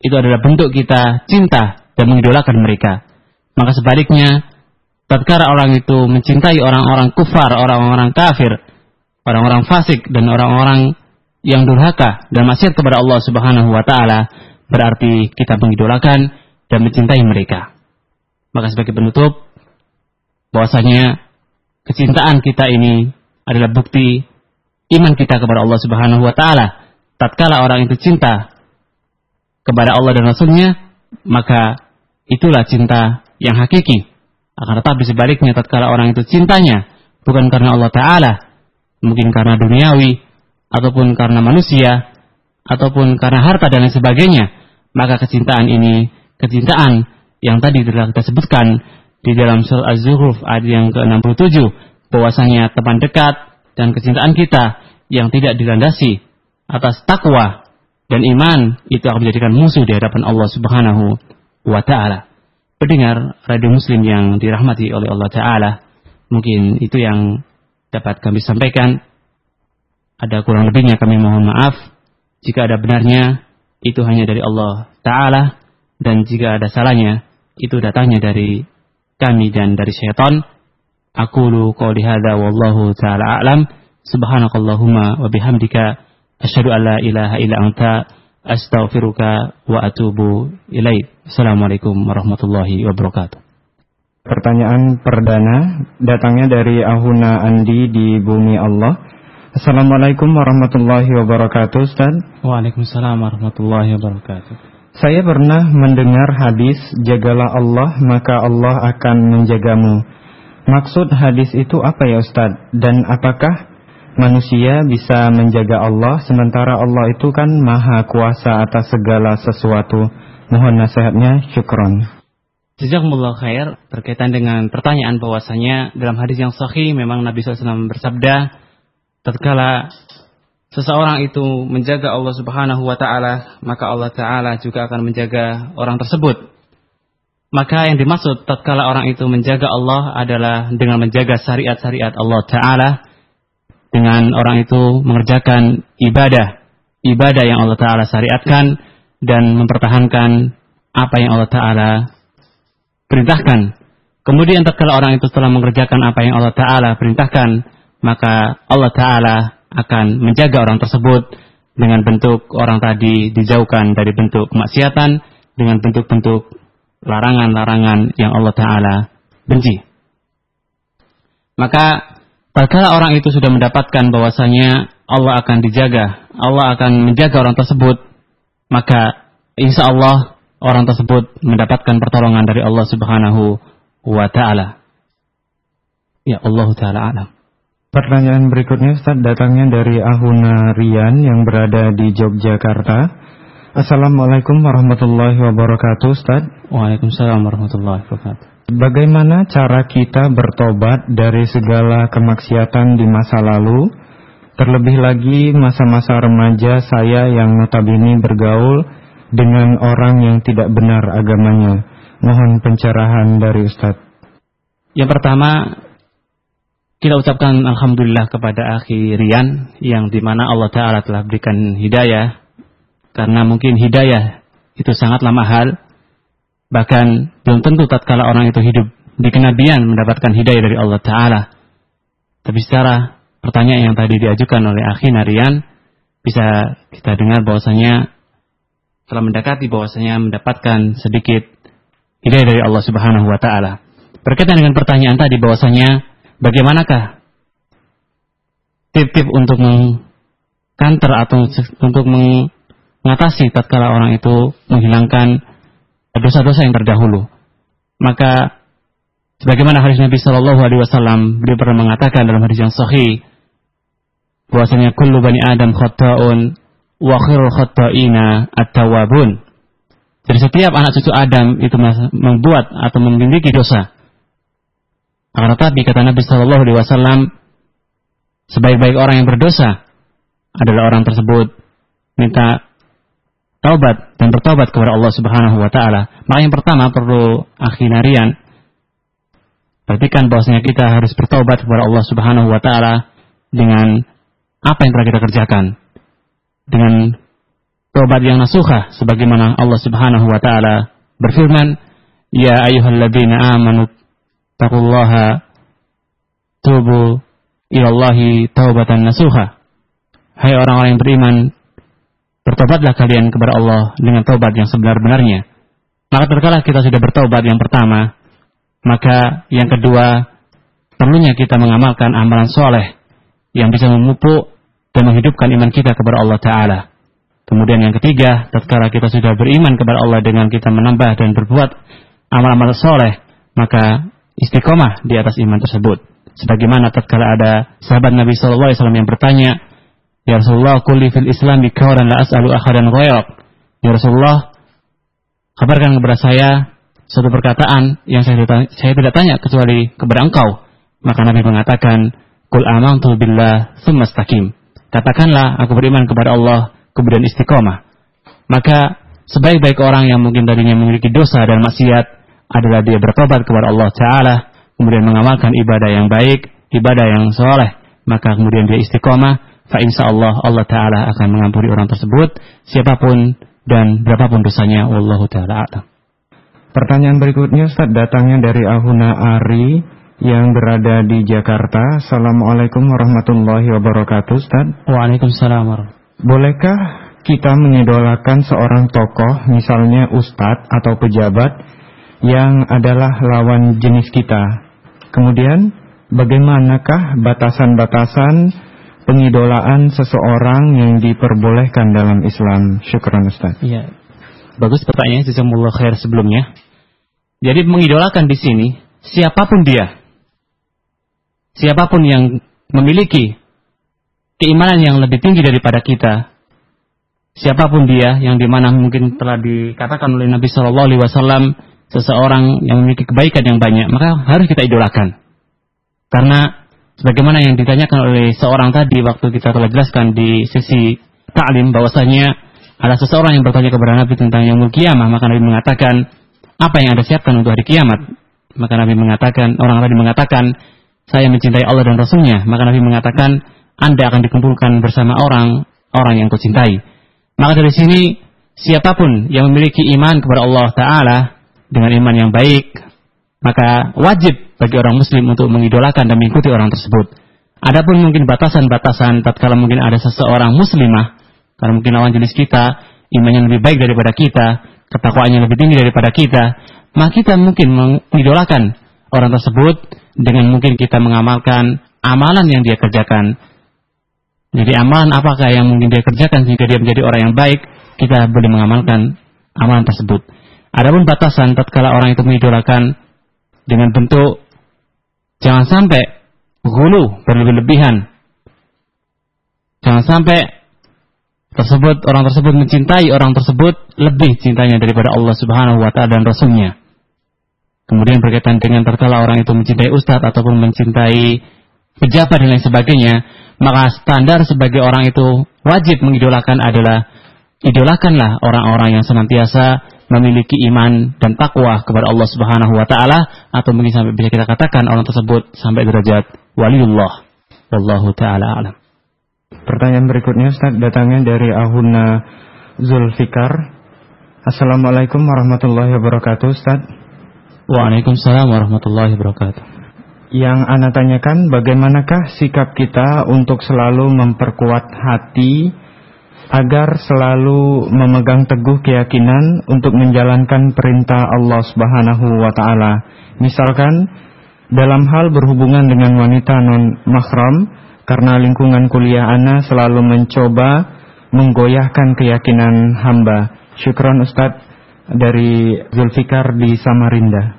itu adalah bentuk kita cinta dan mengidolakan mereka. Maka sebaliknya, tatkala orang itu mencintai orang-orang kufar, orang-orang kafir, orang-orang fasik dan orang-orang yang durhaka dan maksiat kepada Allah Subhanahu wa taala, berarti kita mengidolakan dan mencintai mereka. Maka sebagai penutup bahwasanya kecintaan kita ini adalah bukti iman kita kepada Allah Subhanahu wa taala. Tatkala orang itu cinta kepada Allah dan Rasulnya, maka itulah cinta yang hakiki. Akan tetapi sebaliknya tatkala orang itu cintanya bukan karena Allah Ta'ala, mungkin karena duniawi, ataupun karena manusia, ataupun karena harta dan lain sebagainya, maka kecintaan ini, kecintaan yang tadi telah kita sebutkan di dalam surah Az-Zuhruf ayat yang ke-67, bahwasanya teman dekat dan kecintaan kita yang tidak dilandasi atas takwa dan iman itu akan menjadikan musuh di hadapan Allah Subhanahu wa taala. Pendengar radio muslim yang dirahmati oleh Allah taala, mungkin itu yang dapat kami sampaikan. Ada kurang lebihnya kami mohon maaf. Jika ada benarnya itu hanya dari Allah taala dan jika ada salahnya itu datangnya dari kami dan dari syaitan. Aku lu qauli hadza wallahu taala a'lam. Subhanakallahumma wa bihamdika asyhadu an la ilaha illa anta astaghfiruka wa atubu ilaik. Assalamualaikum warahmatullahi wabarakatuh. Pertanyaan perdana datangnya dari Ahuna Andi di Bumi Allah. Assalamualaikum warahmatullahi wabarakatuh Ustaz. Waalaikumsalam warahmatullahi wabarakatuh. Saya pernah mendengar hadis jagalah Allah maka Allah akan menjagamu. Maksud hadis itu apa ya Ustaz? Dan apakah manusia bisa menjaga Allah sementara Allah itu kan maha kuasa atas segala sesuatu. Mohon nasihatnya, syukron. Jazakumullah khair berkaitan dengan pertanyaan bahwasanya dalam hadis yang sahih memang Nabi SAW bersabda tatkala seseorang itu menjaga Allah Subhanahu wa taala maka Allah taala juga akan menjaga orang tersebut. Maka yang dimaksud tatkala orang itu menjaga Allah adalah dengan menjaga syariat-syariat Allah taala dengan orang itu mengerjakan ibadah, ibadah yang Allah Ta'ala syariatkan dan mempertahankan apa yang Allah Ta'ala perintahkan. Kemudian tatkala orang itu telah mengerjakan apa yang Allah Ta'ala perintahkan, maka Allah Ta'ala akan menjaga orang tersebut dengan bentuk orang tadi dijauhkan dari bentuk kemaksiatan, dengan bentuk-bentuk larangan-larangan yang Allah Ta'ala benci. Maka Tatkala orang itu sudah mendapatkan bahwasanya Allah akan dijaga, Allah akan menjaga orang tersebut, maka insya Allah orang tersebut mendapatkan pertolongan dari Allah Subhanahu wa taala. Ya Allah taala alam. Pertanyaan berikutnya Ustaz datangnya dari Ahuna Rian yang berada di Yogyakarta. Assalamualaikum warahmatullahi wabarakatuh Ustaz. Waalaikumsalam warahmatullahi wabarakatuh. Bagaimana cara kita bertobat dari segala kemaksiatan di masa lalu? Terlebih lagi masa-masa remaja saya yang notabene bergaul dengan orang yang tidak benar agamanya. Mohon pencerahan dari Ustadz. Yang pertama, kita ucapkan Alhamdulillah kepada akhi Rian yang di mana Allah Ta'ala telah berikan hidayah. Karena mungkin hidayah itu sangatlah mahal. Bahkan belum tentu tatkala orang itu hidup di kenabian mendapatkan hidayah dari Allah Ta'ala. Tapi secara pertanyaan yang tadi diajukan oleh akhi Narian bisa kita dengar bahwasanya telah mendekati bahwasanya mendapatkan sedikit hidayah dari Allah Subhanahu wa taala. Berkaitan dengan pertanyaan tadi bahwasanya bagaimanakah tip-tip untuk mengkanter atau untuk mengatasi tatkala orang itu menghilangkan dosa-dosa yang terdahulu. Maka sebagaimana hadis Nabi Shallallahu alaihi wasallam beliau pernah mengatakan dalam hadis yang sahih bahwasanya kullu bani Adam khata'un wa khairul khata'ina at-tawwabun. Jadi setiap anak cucu Adam itu membuat atau memiliki dosa. Akan tetapi kata Nabi Shallallahu Alaihi Wasallam, sebaik-baik orang yang berdosa adalah orang tersebut. Minta taubat dan bertobat kepada Allah Subhanahu Wa Taala. Maka yang pertama perlu akhirarian perhatikan bahwasanya kita harus bertobat kepada Allah Subhanahu Wa Taala dengan apa yang telah kita kerjakan. Dengan tobat yang nasuha sebagaimana Allah Subhanahu wa taala berfirman ya ayyuhalladzina amanu taqullaha. Tubu ilallahi taubatan nasuha. Hai orang-orang yang beriman bertobatlah kalian kepada Allah dengan tobat yang sebenar-benarnya. Maka terkala kita sudah bertobat yang pertama maka yang kedua perlunya kita mengamalkan amalan soleh yang bisa memupuk dan menghidupkan iman kita kepada Allah Ta'ala. Kemudian yang ketiga, tatkala kita sudah beriman kepada Allah dengan kita menambah dan berbuat amal-amal soleh, maka istiqomah di atas iman tersebut. Sebagaimana tatkala ada sahabat Nabi Shallallahu Alaihi Wasallam yang bertanya, Ya Rasulullah, kulli fil Islam bikauran la as'alu akhadan ghayrak. Ya Rasulullah, kabarkan kepada saya suatu perkataan yang saya, saya tidak tanya kecuali kepada engkau. Maka Nabi mengatakan, Kul amantu billah thumma istaqim. Katakanlah aku beriman kepada Allah kemudian istiqomah. Maka sebaik-baik orang yang mungkin tadinya memiliki dosa dan maksiat adalah dia bertobat kepada Allah Ta'ala, kemudian mengamalkan ibadah yang baik, ibadah yang soleh, maka kemudian dia istiqomah, fa insya Allah Allah Ta'ala akan mengampuni orang tersebut, siapa pun dan berapapun dosanya, Wallahu Ta'ala Pertanyaan berikutnya Ustaz datangnya dari Ahuna Ari yang berada di Jakarta. Assalamualaikum warahmatullahi wabarakatuh, Ustaz. Waalaikumsalam Bolehkah kita mengidolakan seorang tokoh, misalnya ustadz atau pejabat, yang adalah lawan jenis kita? Kemudian, bagaimanakah batasan-batasan pengidolaan seseorang yang diperbolehkan dalam Islam? Syukran Ustaz. Iya. Bagus pertanyaannya, jazakumullah khair sebelumnya. Jadi mengidolakan di sini siapa pun dia, siapa pun yang memiliki keimanan yang lebih tinggi daripada kita, siapa pun dia yang di mana mungkin telah dikatakan oleh Nabi Shallallahu Alaihi Wasallam seseorang yang memiliki kebaikan yang banyak, maka harus kita idolakan. Karena sebagaimana yang ditanyakan oleh seorang tadi waktu kita telah jelaskan di sesi taklim bahwasanya ada seseorang yang bertanya kepada Nabi tentang yang kiamah, maka Nabi mengatakan apa yang Anda siapkan untuk hari kiamat? Maka Nabi mengatakan, orang tadi mengatakan, saya mencintai Allah dan Rasulnya. Maka Nabi mengatakan, Anda akan dikumpulkan bersama orang orang yang kau cintai. Maka dari sini, siapa pun yang memiliki iman kepada Allah Ta'ala dengan iman yang baik, maka wajib bagi orang muslim untuk mengidolakan dan mengikuti orang tersebut. Adapun mungkin batasan-batasan tatkala mungkin ada seseorang muslimah, karena mungkin lawan jenis kita, imannya lebih baik daripada kita, ketakwaannya lebih tinggi daripada kita, maka kita mungkin mengidolakan orang tersebut dengan mungkin kita mengamalkan amalan yang dia kerjakan. Jadi amalan apakah yang mungkin dia kerjakan sehingga dia menjadi orang yang baik, kita boleh mengamalkan amalan tersebut. Adapun batasan tatkala orang itu mengidolakan dengan bentuk jangan sampai hulu berlebih-lebihan. Jangan sampai tersebut orang tersebut mencintai orang tersebut lebih cintanya daripada Allah Subhanahu wa taala dan rasulnya. Kemudian berkaitan dengan terkala orang itu mencintai ustadz ataupun mencintai pejabat dan lain sebagainya, maka standar sebagai orang itu wajib mengidolakan adalah idolakanlah orang-orang yang senantiasa memiliki iman dan takwa kepada Allah Subhanahu wa taala atau mungkin sampai bisa kita katakan orang tersebut sampai derajat waliullah. Wallahu taala alam. Pertanyaan berikutnya Ustaz datangnya dari Ahuna Zulfikar. Assalamualaikum warahmatullahi wabarakatuh Ustaz. Waalaikumsalam warahmatullahi wabarakatuh. Yang Anda tanyakan bagaimanakah sikap kita untuk selalu memperkuat hati agar selalu memegang teguh keyakinan untuk menjalankan perintah Allah Subhanahu wa taala. Misalkan dalam hal berhubungan dengan wanita non mahram karena lingkungan kuliah ana selalu mencoba menggoyahkan keyakinan hamba. Syukron Ustadz dari Zulfikar di Samarinda.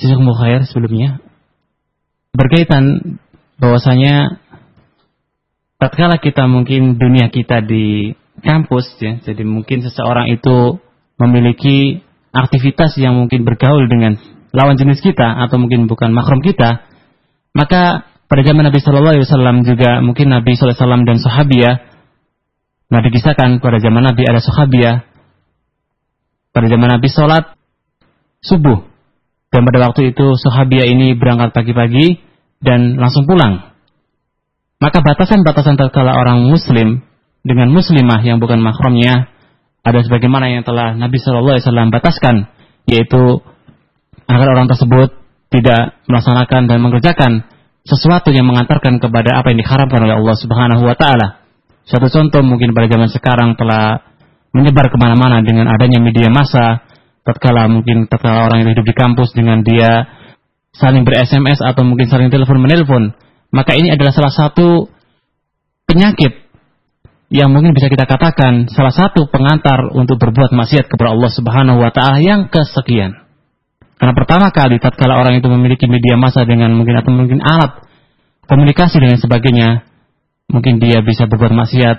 Jazakumullah sebelumnya. Berkaitan bahwasanya tatkala kita mungkin dunia kita di kampus ya, jadi mungkin seseorang itu memiliki aktivitas yang mungkin bergaul dengan lawan jenis kita atau mungkin bukan makrom kita, maka pada zaman Nabi Shallallahu Alaihi Wasallam juga mungkin Nabi Shallallahu Alaihi Wasallam dan sahabia, nah dikisahkan pada zaman Nabi ada sahabia, pada zaman Nabi sholat subuh, dan pada waktu itu sahabia ini berangkat pagi-pagi dan langsung pulang maka batasan-batasan terkala orang muslim dengan muslimah yang bukan mahramnya ada sebagaimana yang telah Nabi Shallallahu Alaihi Wasallam bataskan, yaitu agar orang tersebut tidak melaksanakan dan mengerjakan sesuatu yang mengantarkan kepada apa yang diharapkan oleh Allah Subhanahu Wa Taala. Suatu contoh mungkin pada zaman sekarang telah menyebar ke mana-mana dengan adanya media massa, tatkala mungkin tatkala orang yang hidup di kampus dengan dia saling ber SMS atau mungkin saling telepon menelpon maka ini adalah salah satu penyakit yang mungkin bisa kita katakan salah satu pengantar untuk berbuat maksiat kepada Allah Subhanahu wa taala yang kesekian. Karena pertama kali tatkala orang itu memiliki media massa dengan mungkin atau mungkin alat komunikasi dan sebagainya, mungkin dia bisa berbuat maksiat,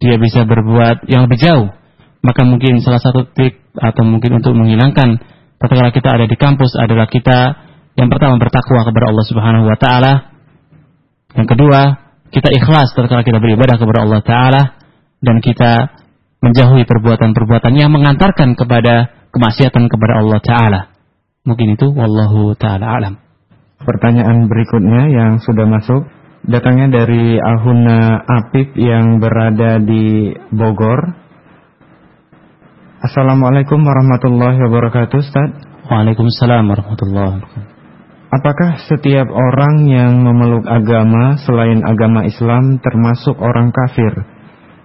dia bisa berbuat yang lebih jauh. Maka mungkin salah satu trik atau mungkin untuk menghilangkan tatkala kita ada di kampus adalah kita yang pertama bertakwa kepada Allah Subhanahu wa taala yang kedua, kita ikhlas tatkala kita beribadah kepada Allah Ta'ala dan kita menjauhi perbuatan-perbuatan yang mengantarkan kepada kemaksiatan kepada Allah Ta'ala. Mungkin itu, Wallahu Ta'ala alam. Pertanyaan berikutnya yang sudah masuk, datangnya dari Ahuna Apip yang berada di Bogor. Assalamualaikum warahmatullahi wabarakatuh, Ustaz. Waalaikumsalam warahmatullahi wabarakatuh. Apakah setiap orang yang memeluk agama selain agama Islam termasuk orang kafir?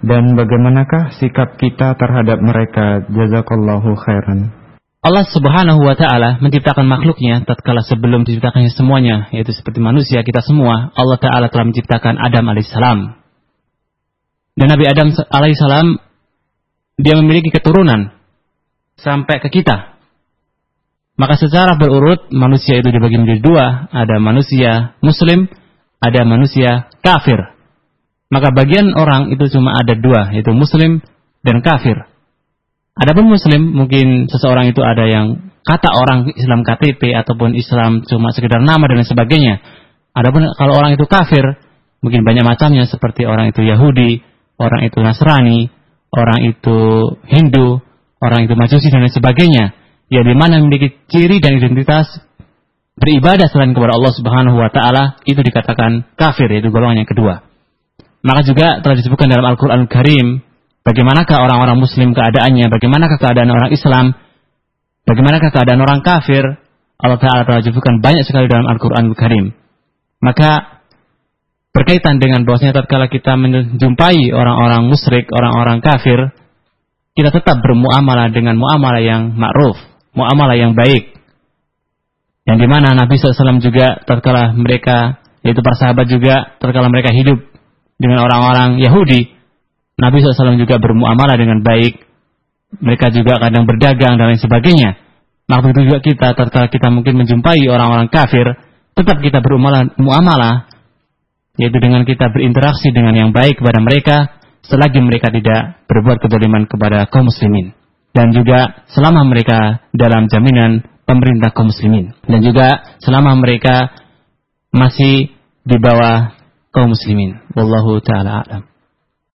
Dan bagaimanakah sikap kita terhadap mereka? Jazakallahu khairan. Allah Subhanahu wa taala menciptakan makhluknya tatkala sebelum diciptakannya semuanya, yaitu seperti manusia kita semua, Allah taala telah menciptakan Adam alaihissalam. Dan Nabi Adam alaihissalam dia memiliki keturunan sampai ke kita. Maka secara berurut manusia itu dibagi menjadi dua. Ada manusia muslim, ada manusia kafir. Maka bagian orang itu cuma ada dua, yaitu muslim dan kafir. Adapun muslim, mungkin seseorang itu ada yang kata orang Islam KTP ataupun Islam cuma sekedar nama dan sebagainya. Adapun kalau orang itu kafir, mungkin banyak macamnya seperti orang itu Yahudi, orang itu Nasrani, orang itu Hindu, orang itu Majusi dan sebagainya ya di mana memiliki ciri dan identitas beribadah selain kepada Allah Subhanahu wa taala itu dikatakan kafir yaitu golongan yang kedua. Maka juga telah disebutkan dalam Al-Qur'an Al Karim bagaimanakah orang-orang muslim keadaannya, bagaimanakah keadaan orang Islam, bagaimanakah keadaan orang kafir. Allah taala telah disebutkan banyak sekali dalam Al-Qur'an Al Karim. Maka berkaitan dengan bahwasanya tatkala kita menjumpai orang-orang musyrik, orang-orang kafir, kita tetap bermuamalah dengan muamalah yang ma'ruf, muamalah yang baik. Yang di mana Nabi SAW juga terkala mereka, yaitu para sahabat juga terkala mereka hidup dengan orang-orang Yahudi, Nabi SAW juga bermuamalah dengan baik. Mereka juga kadang berdagang dan lain sebagainya. Maka begitu juga kita, terkala kita mungkin menjumpai orang-orang kafir, tetap kita bermuamalah, yaitu dengan kita berinteraksi dengan yang baik kepada mereka, selagi mereka tidak berbuat kedoliman kepada kaum muslimin dan juga selama mereka dalam jaminan pemerintah kaum muslimin. Dan juga selama mereka masih di bawah kaum muslimin. Wallahu taala a'lam